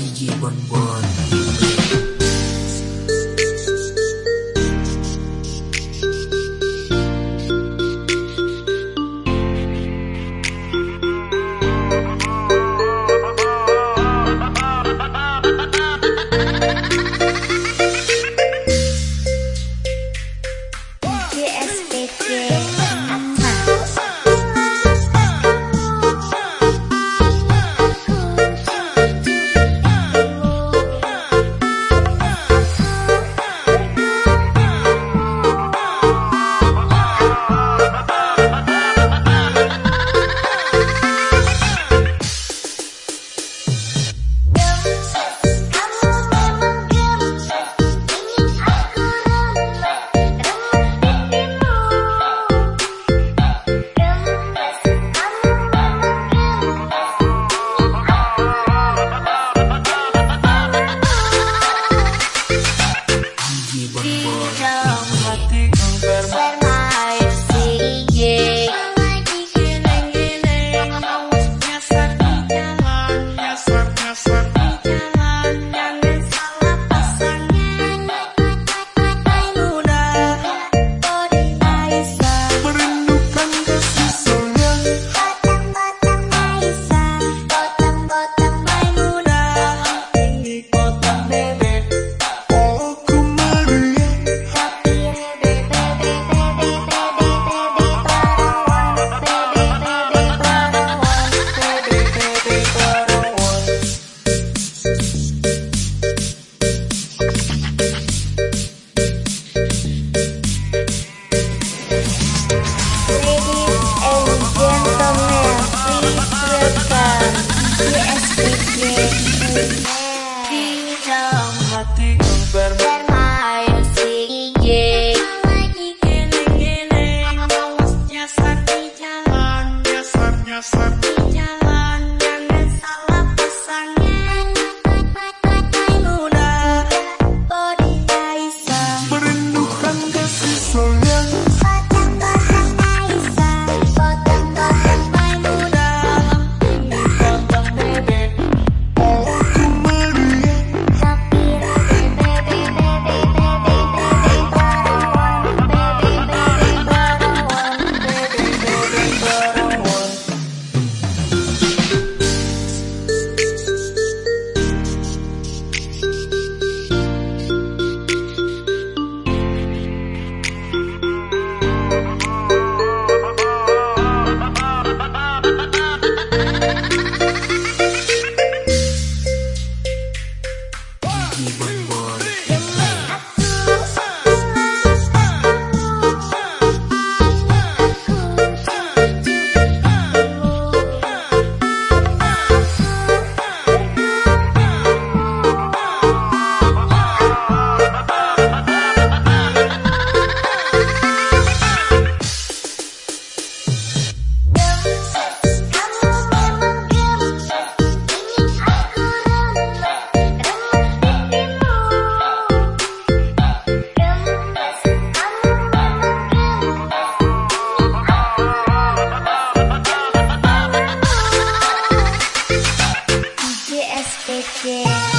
DJ Bonbon Superman Yeah.